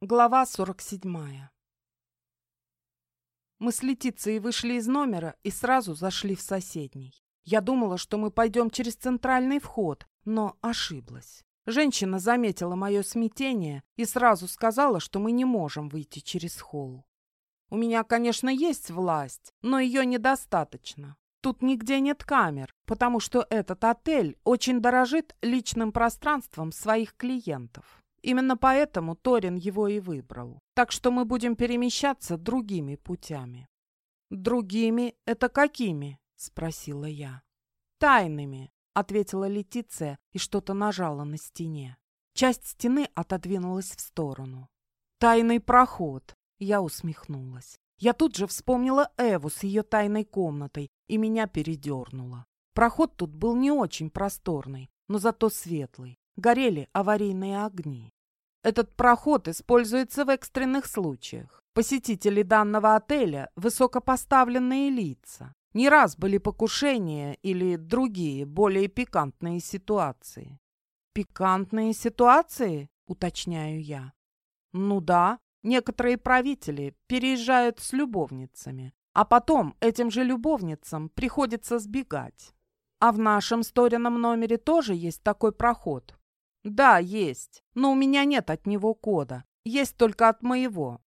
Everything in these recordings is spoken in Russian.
Глава 47 Мы с Летицией вышли из номера и сразу зашли в соседний. Я думала, что мы пойдем через центральный вход, но ошиблась. Женщина заметила мое смятение и сразу сказала, что мы не можем выйти через холл. У меня, конечно, есть власть, но ее недостаточно. Тут нигде нет камер, потому что этот отель очень дорожит личным пространством своих клиентов. Именно поэтому Торин его и выбрал. Так что мы будем перемещаться другими путями. «Другими — это какими?» — спросила я. «Тайными», — ответила Летиция и что-то нажала на стене. Часть стены отодвинулась в сторону. «Тайный проход», — я усмехнулась. Я тут же вспомнила Эву с ее тайной комнатой, и меня передернуло. Проход тут был не очень просторный, но зато светлый горели аварийные огни. Этот проход используется в экстренных случаях. Посетители данного отеля – высокопоставленные лица. Не раз были покушения или другие, более пикантные ситуации. «Пикантные ситуации?» – уточняю я. «Ну да, некоторые правители переезжают с любовницами, а потом этим же любовницам приходится сбегать. А в нашем Сторином номере тоже есть такой проход, «Да, есть. Но у меня нет от него кода. Есть только от моего».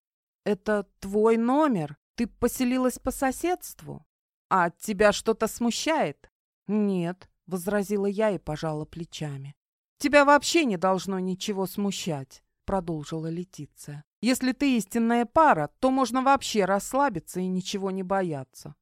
«Это твой номер? Ты поселилась по соседству? А тебя что-то смущает?» «Нет», — возразила я и пожала плечами. «Тебя вообще не должно ничего смущать», — продолжила Летиция. «Если ты истинная пара, то можно вообще расслабиться и ничего не бояться».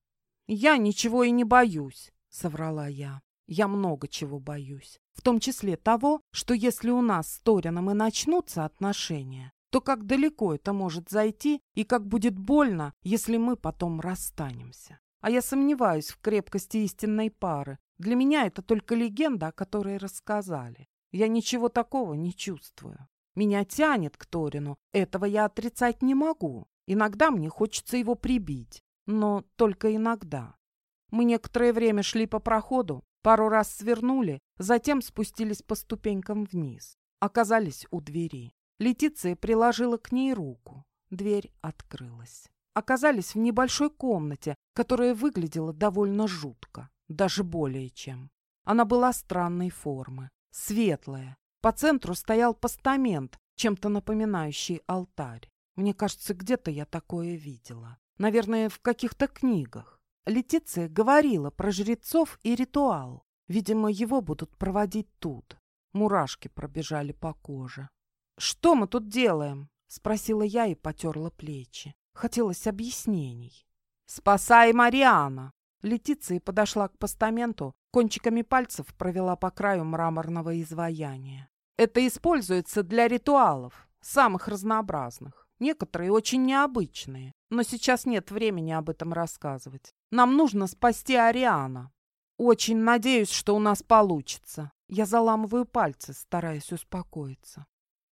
«Я ничего и не боюсь», — соврала я. «Я много чего боюсь в том числе того, что если у нас с Торином и начнутся отношения, то как далеко это может зайти и как будет больно, если мы потом расстанемся. А я сомневаюсь в крепкости истинной пары. Для меня это только легенда, о которой рассказали. Я ничего такого не чувствую. Меня тянет к Торину, этого я отрицать не могу. Иногда мне хочется его прибить, но только иногда. Мы некоторое время шли по проходу, Пару раз свернули, затем спустились по ступенькам вниз. Оказались у двери. Летиция приложила к ней руку. Дверь открылась. Оказались в небольшой комнате, которая выглядела довольно жутко, даже более чем. Она была странной формы, светлая. По центру стоял постамент, чем-то напоминающий алтарь. Мне кажется, где-то я такое видела. Наверное, в каких-то книгах. Летиция говорила про жрецов и ритуал. Видимо, его будут проводить тут. Мурашки пробежали по коже. «Что мы тут делаем?» — спросила я и потерла плечи. Хотелось объяснений. «Спасай Мариана!» Летиция подошла к постаменту, кончиками пальцев провела по краю мраморного изваяния. «Это используется для ритуалов, самых разнообразных. Некоторые очень необычные, но сейчас нет времени об этом рассказывать. Нам нужно спасти Ариана. Очень надеюсь, что у нас получится. Я заламываю пальцы, стараясь успокоиться.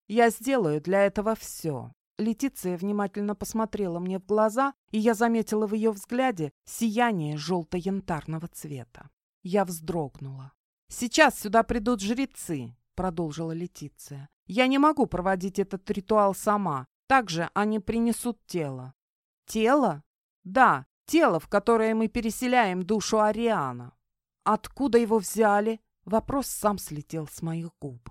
Я сделаю для этого все. Летиция внимательно посмотрела мне в глаза, и я заметила в ее взгляде сияние желто-янтарного цвета. Я вздрогнула. «Сейчас сюда придут жрецы», — продолжила Летиция. «Я не могу проводить этот ритуал сама. Также они принесут тело». «Тело?» «Да, Тело, в которое мы переселяем душу Ариана. Откуда его взяли? Вопрос сам слетел с моих губ.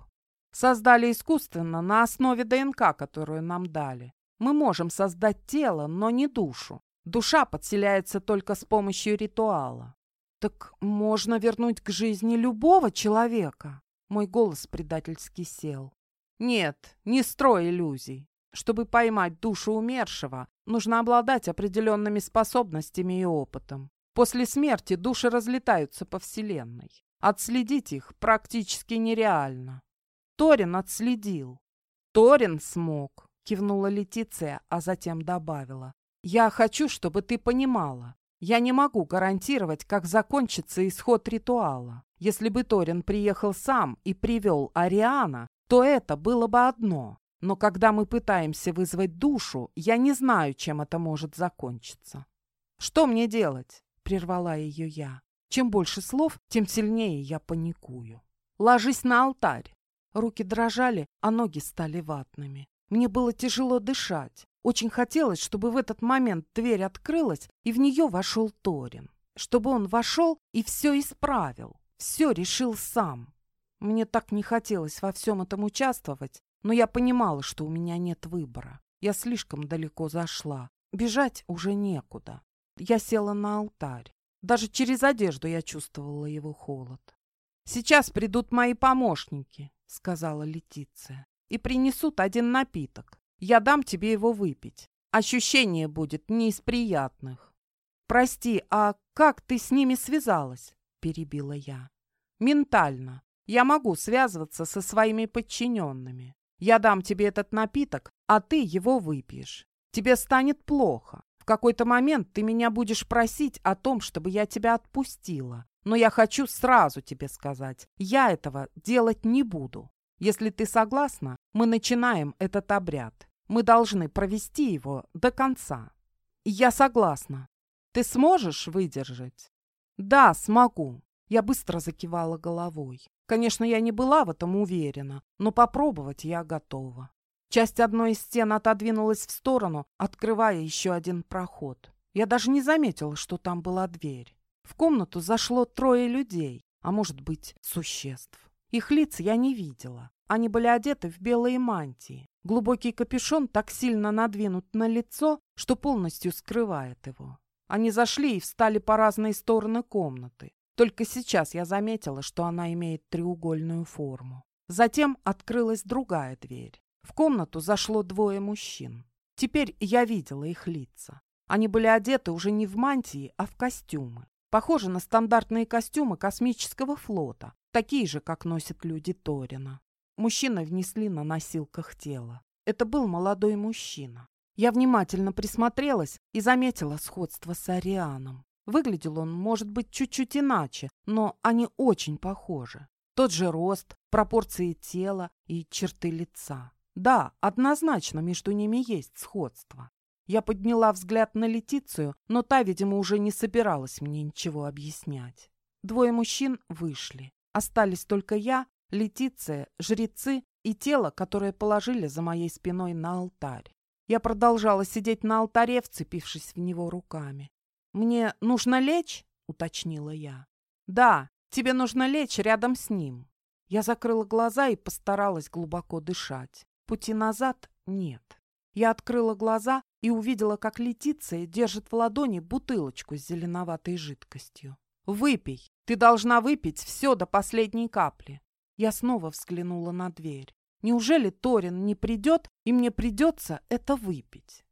Создали искусственно на основе ДНК, которую нам дали. Мы можем создать тело, но не душу. Душа подселяется только с помощью ритуала. Так можно вернуть к жизни любого человека? Мой голос предательски сел. Нет, не строй иллюзий. Чтобы поймать душу умершего, нужно обладать определенными способностями и опытом. После смерти души разлетаются по Вселенной. Отследить их практически нереально. Торин отследил. Торин смог, кивнула Летиция, а затем добавила. Я хочу, чтобы ты понимала. Я не могу гарантировать, как закончится исход ритуала. Если бы Торин приехал сам и привел Ариана, то это было бы одно. Но когда мы пытаемся вызвать душу, я не знаю, чем это может закончиться. «Что мне делать?» — прервала ее я. Чем больше слов, тем сильнее я паникую. «Ложись на алтарь!» Руки дрожали, а ноги стали ватными. Мне было тяжело дышать. Очень хотелось, чтобы в этот момент дверь открылась, и в нее вошел Торин. Чтобы он вошел и все исправил, все решил сам. Мне так не хотелось во всем этом участвовать, но я понимала, что у меня нет выбора. Я слишком далеко зашла. Бежать уже некуда. Я села на алтарь. Даже через одежду я чувствовала его холод. «Сейчас придут мои помощники», — сказала Летиция, «и принесут один напиток. Я дам тебе его выпить. Ощущение будет не из приятных». «Прости, а как ты с ними связалась?» — перебила я. «Ментально. Я могу связываться со своими подчиненными. Я дам тебе этот напиток, а ты его выпьешь. Тебе станет плохо. В какой-то момент ты меня будешь просить о том, чтобы я тебя отпустила. Но я хочу сразу тебе сказать, я этого делать не буду. Если ты согласна, мы начинаем этот обряд. Мы должны провести его до конца. Я согласна. Ты сможешь выдержать? Да, смогу. Я быстро закивала головой. Конечно, я не была в этом уверена, но попробовать я готова. Часть одной из стен отодвинулась в сторону, открывая еще один проход. Я даже не заметила, что там была дверь. В комнату зашло трое людей, а может быть, существ. Их лиц я не видела. Они были одеты в белые мантии. Глубокий капюшон так сильно надвинут на лицо, что полностью скрывает его. Они зашли и встали по разные стороны комнаты. Только сейчас я заметила, что она имеет треугольную форму. Затем открылась другая дверь. В комнату зашло двое мужчин. Теперь я видела их лица. Они были одеты уже не в мантии, а в костюмы. Похожи на стандартные костюмы космического флота, такие же, как носят люди Торина. Мужчины внесли на носилках тело. Это был молодой мужчина. Я внимательно присмотрелась и заметила сходство с Арианом. Выглядел он, может быть, чуть-чуть иначе, но они очень похожи. Тот же рост, пропорции тела и черты лица. Да, однозначно между ними есть сходство. Я подняла взгляд на Летицию, но та, видимо, уже не собиралась мне ничего объяснять. Двое мужчин вышли. Остались только я, Летиция, жрецы и тело, которое положили за моей спиной на алтарь. Я продолжала сидеть на алтаре, вцепившись в него руками. «Мне нужно лечь?» — уточнила я. «Да, тебе нужно лечь рядом с ним». Я закрыла глаза и постаралась глубоко дышать. Пути назад нет. Я открыла глаза и увидела, как Летиция держит в ладони бутылочку с зеленоватой жидкостью. «Выпей! Ты должна выпить все до последней капли!» Я снова взглянула на дверь. Неужели Торин не придет, и мне придется это выпить?